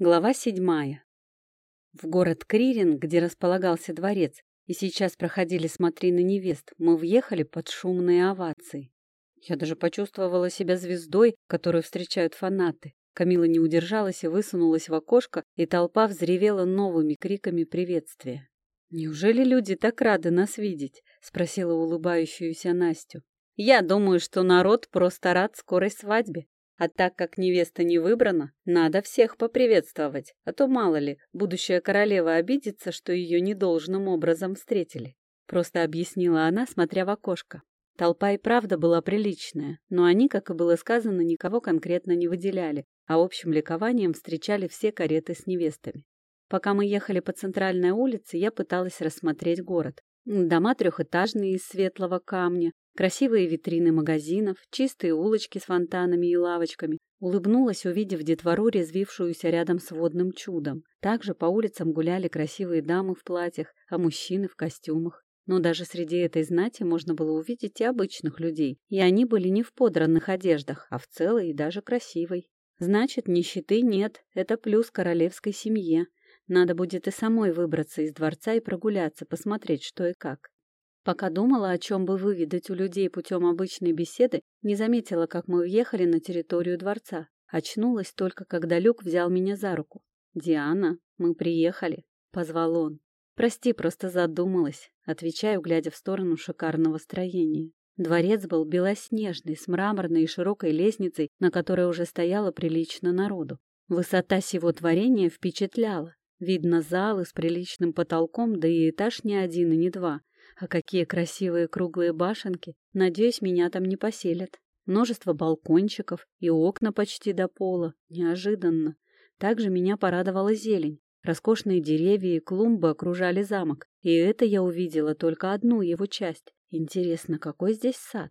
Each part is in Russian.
Глава седьмая. В город Кририн, где располагался дворец, и сейчас проходили смотрины невест, мы въехали под шумные овации. Я даже почувствовала себя звездой, которую встречают фанаты. Камила не удержалась и высунулась в окошко, и толпа взревела новыми криками приветствия. «Неужели люди так рады нас видеть?» — спросила улыбающуюся Настю. «Я думаю, что народ просто рад скорой свадьбе», а так как невеста не выбрана, надо всех поприветствовать, а то, мало ли, будущая королева обидится, что ее недолжным образом встретили. Просто объяснила она, смотря в окошко. Толпа и правда была приличная, но они, как и было сказано, никого конкретно не выделяли, а общим ликованием встречали все кареты с невестами. Пока мы ехали по центральной улице, я пыталась рассмотреть город. Дома трехэтажные из светлого камня, Красивые витрины магазинов, чистые улочки с фонтанами и лавочками. Улыбнулась, увидев детвору, резвившуюся рядом с водным чудом. Также по улицам гуляли красивые дамы в платьях, а мужчины в костюмах. Но даже среди этой знати можно было увидеть и обычных людей, и они были не в подранных одеждах, а в целой и даже красивой. Значит, нищеты нет, это плюс королевской семье. Надо будет и самой выбраться из дворца и прогуляться, посмотреть, что и как. Пока думала, о чем бы выведать у людей путем обычной беседы, не заметила, как мы въехали на территорию дворца. Очнулась только, когда Люк взял меня за руку. «Диана, мы приехали», — позвал он. «Прости, просто задумалась», — отвечаю, глядя в сторону шикарного строения. Дворец был белоснежный, с мраморной и широкой лестницей, на которой уже стояло прилично народу. Высота сего творения впечатляла. Видно залы с приличным потолком, да и этаж не один и не два. А какие красивые круглые башенки. Надеюсь, меня там не поселят. Множество балкончиков и окна почти до пола. Неожиданно. Также меня порадовала зелень. Роскошные деревья и клумбы окружали замок, и это я увидела только одну его часть. Интересно, какой здесь сад?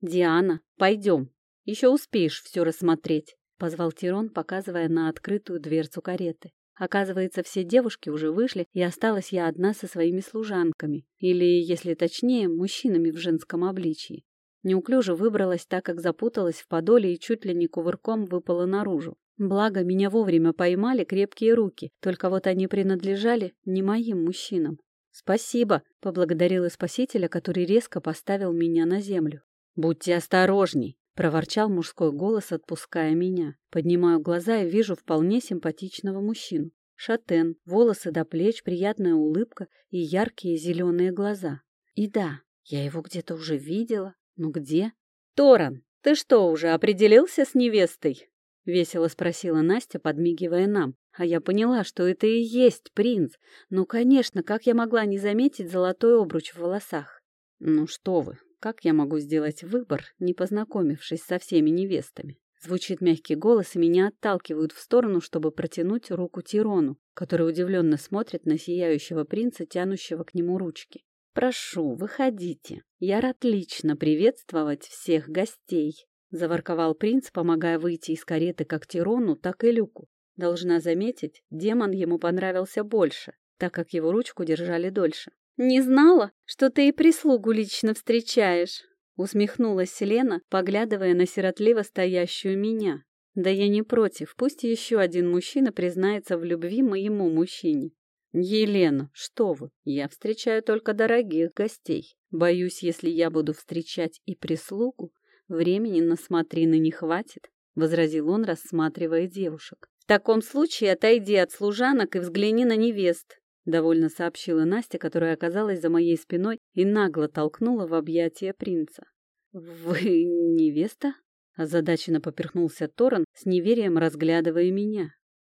«Диана, пойдем. Еще успеешь все рассмотреть», — позвал Тирон, показывая на открытую дверцу кареты. Оказывается, все девушки уже вышли, и осталась я одна со своими служанками, или, если точнее, мужчинами в женском обличии. Неуклюже выбралась, так как запуталась в подоле и чуть ли не кувырком выпала наружу. Благо, меня вовремя поймали крепкие руки, только вот они принадлежали не моим мужчинам. «Спасибо», — поблагодарила спасителя, который резко поставил меня на землю. «Будьте осторожней», — проворчал мужской голос, отпуская меня. Поднимаю глаза и вижу вполне симпатичного мужчину. Шатен, волосы до плеч, приятная улыбка и яркие зеленые глаза. И да, я его где-то уже видела. Ну где? «Торан, ты что, уже определился с невестой?» — весело спросила Настя, подмигивая нам. А я поняла, что это и есть принц. Ну, конечно, как я могла не заметить золотой обруч в волосах? «Ну что вы, как я могу сделать выбор, не познакомившись со всеми невестами? Звучит мягкий голос, и меня отталкивают в сторону, чтобы протянуть руку Тирону, который удивленно смотрит на сияющего принца, тянущего к нему ручки. «Прошу, выходите. Я рад лично приветствовать всех гостей», — заворковал принц, помогая выйти из кареты как Тирону, так и Люку. Должна заметить, демон ему понравился больше, так как его ручку держали дольше. «Не знала, что ты и прислугу лично встречаешь», — усмехнулась Селена, поглядывая на сиротливо стоящую меня. «Да я не против, пусть еще один мужчина признается в любви моему мужчине». «Елена, что вы, я встречаю только дорогих гостей. Боюсь, если я буду встречать и прислугу, времени на смотрины не хватит», — возразил он, рассматривая девушек. «В таком случае отойди от служанок и взгляни на невест. — довольно сообщила Настя, которая оказалась за моей спиной и нагло толкнула в объятия принца. «Вы невеста?» — озадаченно поперхнулся Торан, с неверием разглядывая меня.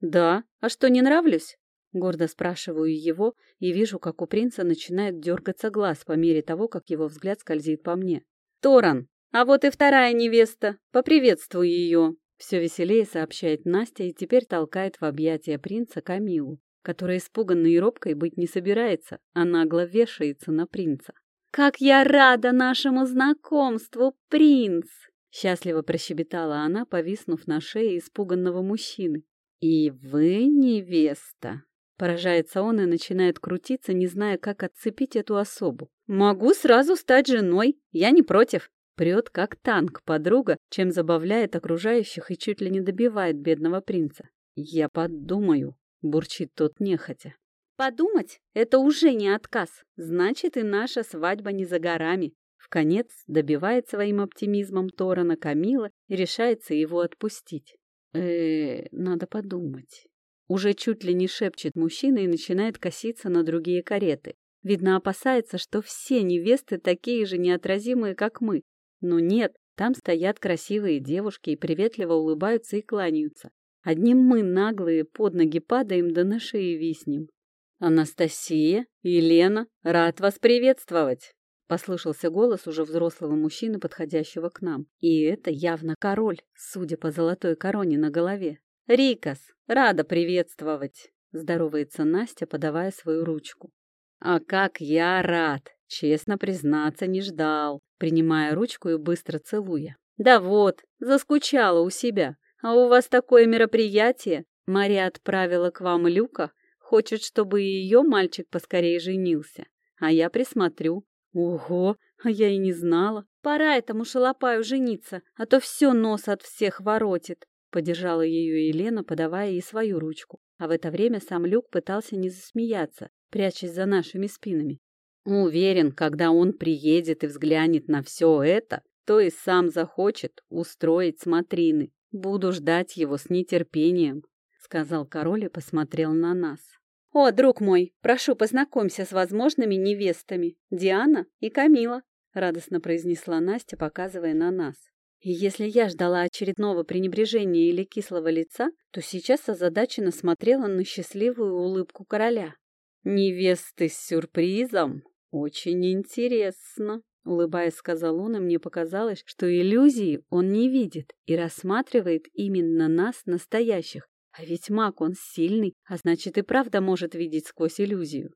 «Да. А что, не нравлюсь?» Гордо спрашиваю его и вижу, как у принца начинает дергаться глаз по мере того, как его взгляд скользит по мне. «Торан, а вот и вторая невеста. Поприветствуй ее!» Все веселее сообщает Настя и теперь толкает в объятия принца Камилу которая испуганной и робкой быть не собирается, а нагло вешается на принца. «Как я рада нашему знакомству, принц!» Счастливо прощебетала она, повиснув на шее испуганного мужчины. «И вы невеста!» Поражается он и начинает крутиться, не зная, как отцепить эту особу. «Могу сразу стать женой, я не против!» Прет, как танк, подруга, чем забавляет окружающих и чуть ли не добивает бедного принца. Я подумаю, бурчит тот нехотя. Подумать — это уже не отказ. Значит, и наша свадьба не за горами. В конец добивает своим оптимизмом Торана Камила и решается его отпустить. Э, надо подумать. Уже чуть ли не шепчет мужчина и начинает коситься на другие кареты. Видно, опасается, что все невесты такие же неотразимые, как мы. Но нет, там стоят красивые девушки и приветливо улыбаются и кланяются. Одним мы, наглые, под ноги падаем да на шее виснем. «Анастасия, Елена, рад вас приветствовать!» Послышался голос уже взрослого мужчины, подходящего к нам. И это явно король, судя по золотой короне на голове. «Рикас, рада приветствовать!» Здоровается Настя, подавая свою ручку. «А как я рад! Честно признаться, не ждал!» Принимая ручку и быстро целуя. «Да вот, заскучала у себя. А у вас такое мероприятие? Мария отправила к вам Люка, Хочет, чтобы ее мальчик поскорее женился. А я присмотрю. Ого, а я и не знала. Пора этому шалопаю жениться, а то все нос от всех воротит. Поддержала ее Елена, подавая ей свою ручку. А в это время сам Люк пытался не засмеяться, прячась за нашими спинами. Уверен, когда он приедет и взглянет на все это, то и сам захочет устроить смотрины. Буду ждать его с нетерпением, — сказал король и посмотрел на нас. «О, друг мой, прошу, познакомься с возможными невестами. Диана и Камила», — радостно произнесла Настя, показывая на нас. И если я ждала очередного пренебрежения или кислого лица, то сейчас озадаченно смотрела на счастливую улыбку короля. «Невесты с сюрпризом? Очень интересно», — улыбаясь, сказал он, и мне показалось, что иллюзии он не видит и рассматривает именно нас, настоящих, а ведь маг он сильный, а значит и правда может видеть сквозь иллюзию.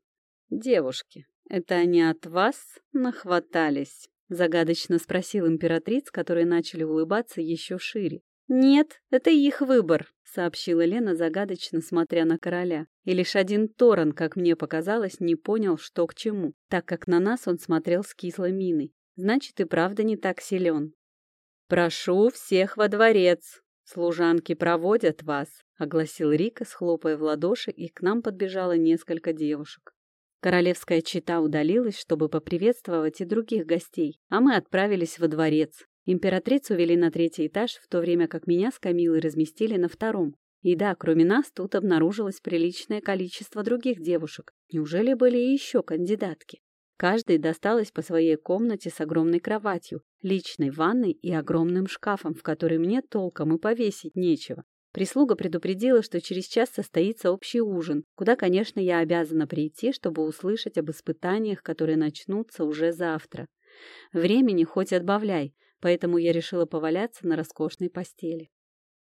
Девушки, это они от вас нахватались? Загадочно спросил императриц, которые начали улыбаться еще шире. «Нет, это их выбор», — сообщила Лена, загадочно смотря на короля. И лишь один Торан, как мне показалось, не понял, что к чему, так как на нас он смотрел с кислой миной. Значит, и правда не так силен. «Прошу всех во дворец. Служанки проводят вас», — огласил Рика, схлопая в ладоши, и к нам подбежало несколько девушек. Королевская чита удалилась, чтобы поприветствовать и других гостей, а мы отправились во дворец. Императрицу вели на третий этаж, в то время как меня с Камилой разместили на втором. И да, кроме нас, тут обнаружилось приличное количество других девушек. Неужели были и еще кандидатки? Каждой досталось по своей комнате с огромной кроватью, личной ванной и огромным шкафом, в который мне толком и повесить нечего. Прислуга предупредила, что через час состоится общий ужин, куда, конечно, я обязана прийти, чтобы услышать об испытаниях, которые начнутся уже завтра. Времени хоть отбавляй, поэтому я решила поваляться на роскошной постели.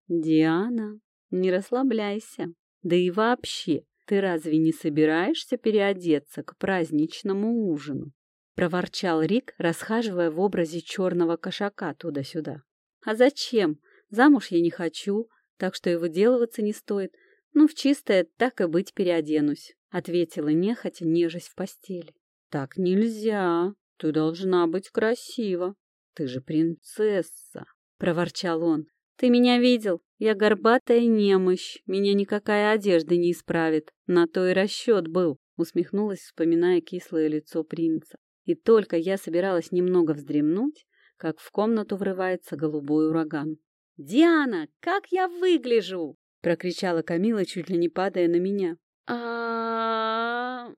«Диана, не расслабляйся. Да и вообще, ты разве не собираешься переодеться к праздничному ужину?» проворчал Рик, расхаживая в образе черного кошака туда-сюда. «А зачем? Замуж я не хочу, так что и выделываться не стоит. Ну, в чистое так и быть переоденусь», — ответила нехотя, нежась в постели. «Так нельзя. Ты должна быть красива. Ты же принцесса», — проворчал он. «Ты меня видел? Я горбатая немощь. Меня никакая одежда не исправит. На то и расчет был», — усмехнулась, вспоминая кислое лицо принца. И только я собиралась немного вздремнуть, как в комнату врывается голубой ураган. «Диана, как я выгляжу!» — прокричала Камила, чуть ли не падая на меня. а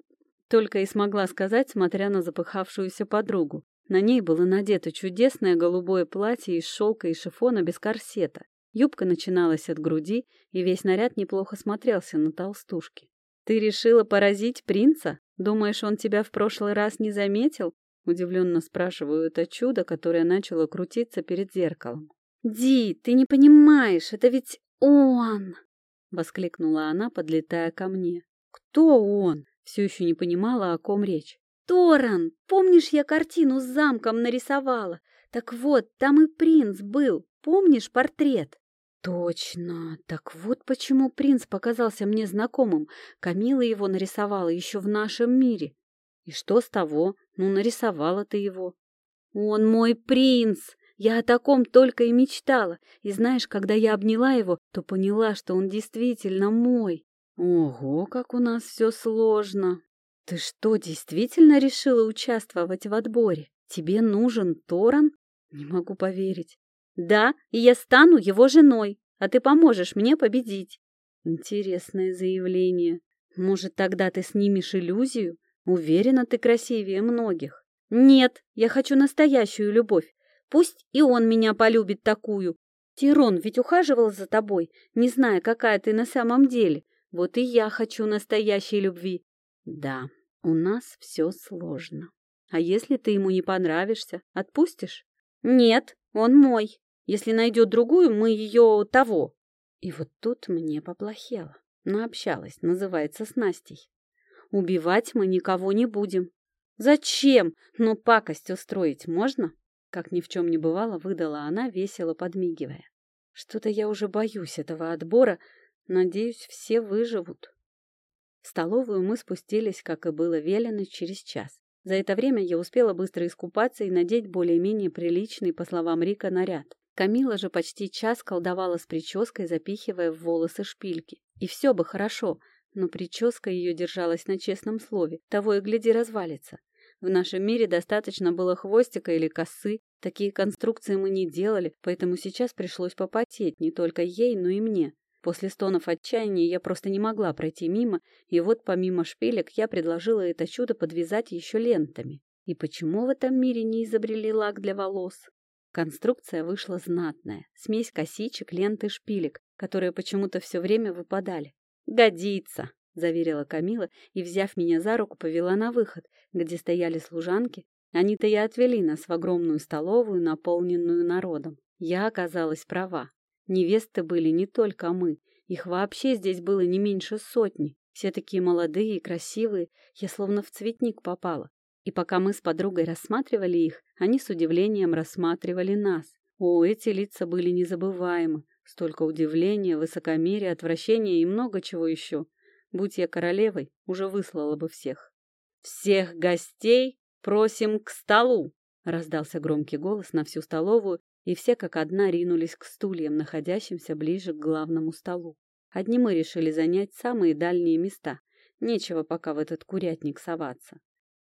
Только и смогла сказать, смотря на запыхавшуюся подругу. На ней было надето чудесное голубое платье из шелка и шифона без корсета. Юбка начиналась от груди, и весь наряд неплохо смотрелся на толстушке. «Ты решила поразить принца? Думаешь, он тебя в прошлый раз не заметил?» Удивленно спрашиваю это чудо, которое начало крутиться перед зеркалом. «Ди, ты не понимаешь, это ведь он!» — воскликнула она, подлетая ко мне. «Кто он?» — все еще не понимала, о ком речь. «Торан! Помнишь, я картину с замком нарисовала? Так вот, там и принц был. Помнишь портрет?» «Точно! Так вот почему принц показался мне знакомым. Камила его нарисовала еще в нашем мире. И что с того? Ну, нарисовала ты его». «Он мой принц! Я о таком только и мечтала. И знаешь, когда я обняла его, то поняла, что он действительно мой. Ого, как у нас все сложно. Ты что, действительно решила участвовать в отборе? Тебе нужен Торан? Не могу поверить. Да, и я стану его женой, а ты поможешь мне победить. Интересное заявление. Может, тогда ты снимешь иллюзию? Уверена, ты красивее многих. Нет, я хочу настоящую любовь. Пусть и он меня полюбит такую. Тирон ведь ухаживал за тобой, не зная, какая ты на самом деле. Вот и я хочу настоящей любви. Да, у нас все сложно. А если ты ему не понравишься, отпустишь? Нет, он мой. Если найдет другую, мы ее того. И вот тут мне поплохело. Наобщалась, называется, с Настей. Убивать мы никого не будем. Зачем? Но пакость устроить можно? Как ни в чем не бывало, выдала она, весело подмигивая. Что-то я уже боюсь этого отбора. Надеюсь, все выживут. В столовую мы спустились, как и было велено, через час. За это время я успела быстро искупаться и надеть более-менее приличный, по словам Рика, наряд. Камила же почти час колдовала с прической, запихивая в волосы шпильки. И все бы хорошо, но прическа ее держалась на честном слове, того и гляди развалится. В нашем мире достаточно было хвостика или косы, такие конструкции мы не делали, поэтому сейчас пришлось попотеть не только ей, но и мне. После стонов отчаяния я просто не могла пройти мимо, и вот помимо шпилек я предложила это чудо подвязать еще лентами. И почему в этом мире не изобрели лак для волос? Конструкция вышла знатная, смесь косичек, лент и шпилек, которые почему-то все время выпадали. «Годится!» — заверила Камила и, взяв меня за руку, повела на выход, где стояли служанки. Они-то и отвели нас в огромную столовую, наполненную народом. Я оказалась права. Невесты были не только мы, их вообще здесь было не меньше сотни. Все такие молодые и красивые, я словно в цветник попала. И пока мы с подругой рассматривали их, они с удивлением рассматривали нас. О, эти лица были незабываемы. Столько удивления, высокомерия, отвращения и много чего еще. Будь я королевой, уже выслала бы всех. «Всех гостей просим к столу!» Раздался громкий голос на всю столовую, и все как одна ринулись к стульям, находящимся ближе к главному столу. Одни мы решили занять самые дальние места. Нечего пока в этот курятник соваться.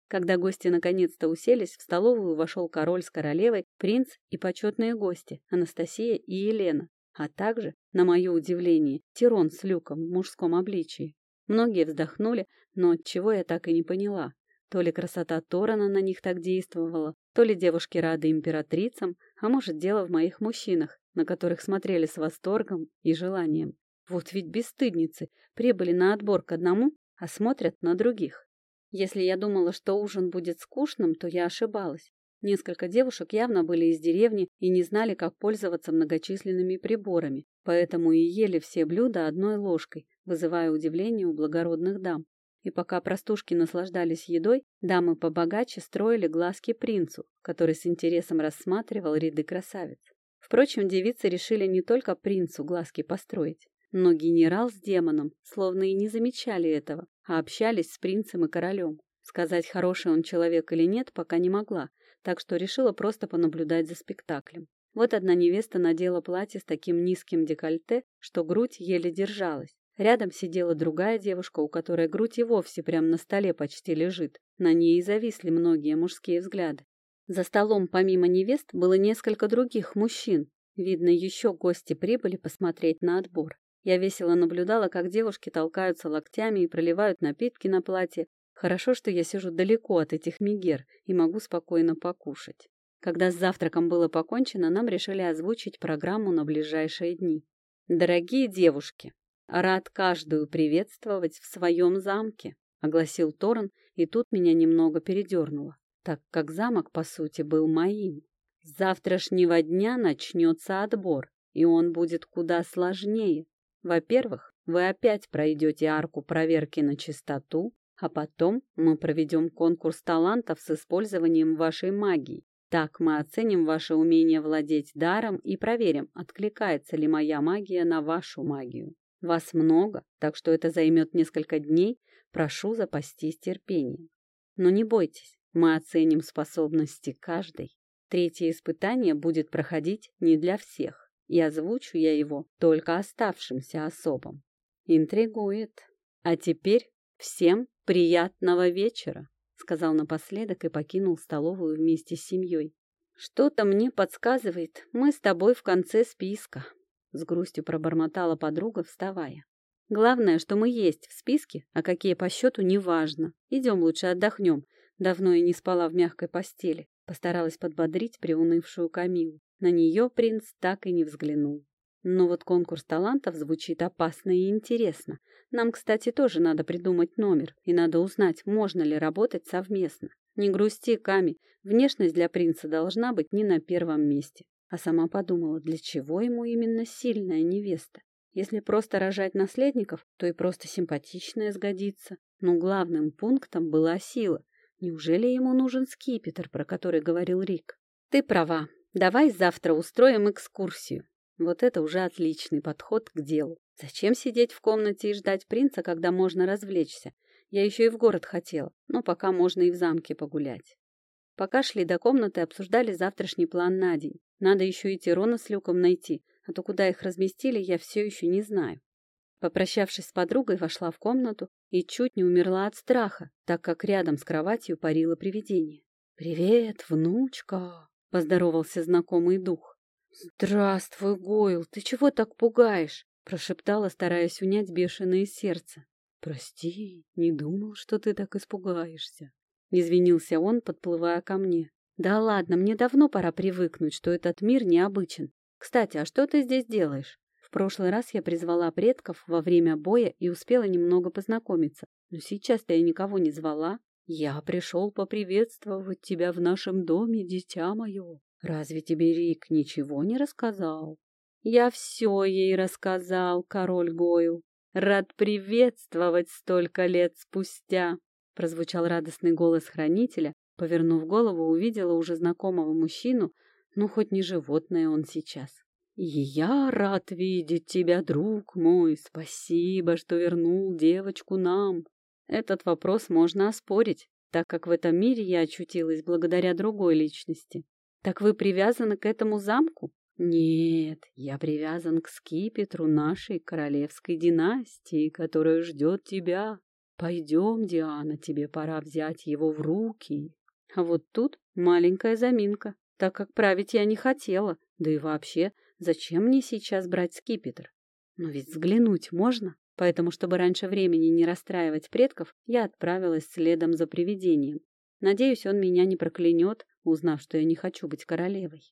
Когда гости наконец-то уселись, в столовую вошел король с королевой, принц и почетные гости Анастасия и Елена, а также, на мое удивление, Тирон с Люком в мужском обличии. Многие вздохнули, но чего я так и не поняла. То ли красота Торана на них так действовала, то ли девушки рады императрицам, а может дело в моих мужчинах, на которых смотрели с восторгом и желанием. Вот ведь бесстыдницы прибыли на отбор к одному, а смотрят на других. Если я думала, что ужин будет скучным, то я ошибалась. Несколько девушек явно были из деревни и не знали, как пользоваться многочисленными приборами, поэтому и ели все блюда одной ложкой, вызывая удивление у благородных дам. И пока простушки наслаждались едой, дамы побогаче строили глазки принцу, который с интересом рассматривал ряды красавиц. Впрочем, девицы решили не только принцу глазки построить. Но генерал с демоном словно и не замечали этого, а общались с принцем и королем. Сказать, хороший он человек или нет, пока не могла, так что решила просто понаблюдать за спектаклем. Вот одна невеста надела платье с таким низким декольте, что грудь еле держалась. Рядом сидела другая девушка, у которой грудь и вовсе прямо на столе почти лежит. На ней и зависли многие мужские взгляды. За столом помимо невест было несколько других мужчин. Видно, еще гости прибыли посмотреть на отбор. Я весело наблюдала, как девушки толкаются локтями и проливают напитки на платье. Хорошо, что я сижу далеко от этих мигер и могу спокойно покушать. Когда с завтраком было покончено, нам решили озвучить программу на ближайшие дни. «Дорогие девушки, рад каждую приветствовать в своем замке», — огласил Торн, и тут меня немного передернуло, так как замок, по сути, был моим. С завтрашнего дня начнется отбор, и он будет куда сложнее, во-первых, вы опять пройдете арку проверки на чистоту, а потом мы проведем конкурс талантов с использованием вашей магии. Так мы оценим ваше умение владеть даром и проверим, откликается ли моя магия на вашу магию. Вас много, так что это займет несколько дней. Прошу запастись терпением. Но не бойтесь, мы оценим способности каждой. третье испытание будет проходить не для всех, и озвучу я его только оставшимся особам. Интригует. А теперь всем приятного вечера, сказал напоследок и покинул столовую вместе с семьей. Что-то мне подсказывает, мы с тобой в конце списка, с грустью пробормотала подруга, вставая. Главное, что мы есть в списке, а какие по счету, неважно. Идем лучше отдохнем. Давно я не спала в мягкой постели. Постаралась подбодрить приунывшую Камилу. На нее принц так и не взглянул. Но вот конкурс талантов звучит опасно и интересно. Нам, кстати, тоже надо придумать номер, и надо узнать, можно ли работать совместно. Не грусти, Ками, внешность для принца должна быть не на первом месте. А сама подумала, для чего ему именно сильная невеста? Если просто рожать наследников, то и просто симпатичная сгодится. Но главным пунктом была сила. Неужели ему нужен скипетр, про который говорил Рик? Ты права. Давай завтра устроим экскурсию. Вот это уже отличный подход к делу. Зачем сидеть в комнате и ждать принца, когда можно развлечься? Я еще и в город хотела, но пока можно и в замке погулять. Пока шли до комнаты, обсуждали завтрашний план на день. Надо еще и Тирона с Люком найти, а то куда их разместили, я все еще не знаю. Попрощавшись с подругой, вошла в комнату и чуть не умерла от страха, так как рядом с кроватью парило привидение. «Привет, внучка!» — поздоровался знакомый дух. «Здравствуй, Гойл, ты чего так пугаешь?» — прошептала, стараясь унять бешеное сердце. «Прости, не думал, что ты так испугаешься», — извинился он, подплывая ко мне. «Да ладно, мне давно пора привыкнуть, что этот мир необычен. Кстати, а что ты здесь делаешь? В прошлый раз я призвала предков во время боя и успела немного познакомиться, но сейчас-то я никого не звала. Я пришел поприветствовать тебя в нашем доме, дитя мое. Разве тебе Рик ничего не рассказал? Я все ей рассказал, король Гойл. Рад приветствовать столько лет спустя. Прозвучал радостный голос хранителя. Повернув голову, увидела уже знакомого мужчину, ну, хоть не животное он сейчас. Я рад видеть тебя, друг мой. Спасибо, что вернул девочку нам. Этот вопрос можно оспорить, так как в этом мире я очутилась благодаря другой личности. Так вы привязаны к этому замку? Нет, я привязан к скипетру нашей королевской династии, которая ждет тебя. Пойдем, Диана, тебе пора взять его в руки. А вот тут маленькая заминка так как править я не хотела, да и вообще, зачем мне сейчас брать скипетр? Но ведь взглянуть можно, поэтому, чтобы раньше времени не расстраивать предков, я отправилась следом за привидением. Надеюсь, он меня не проклянет, узнав, что я не хочу быть королевой.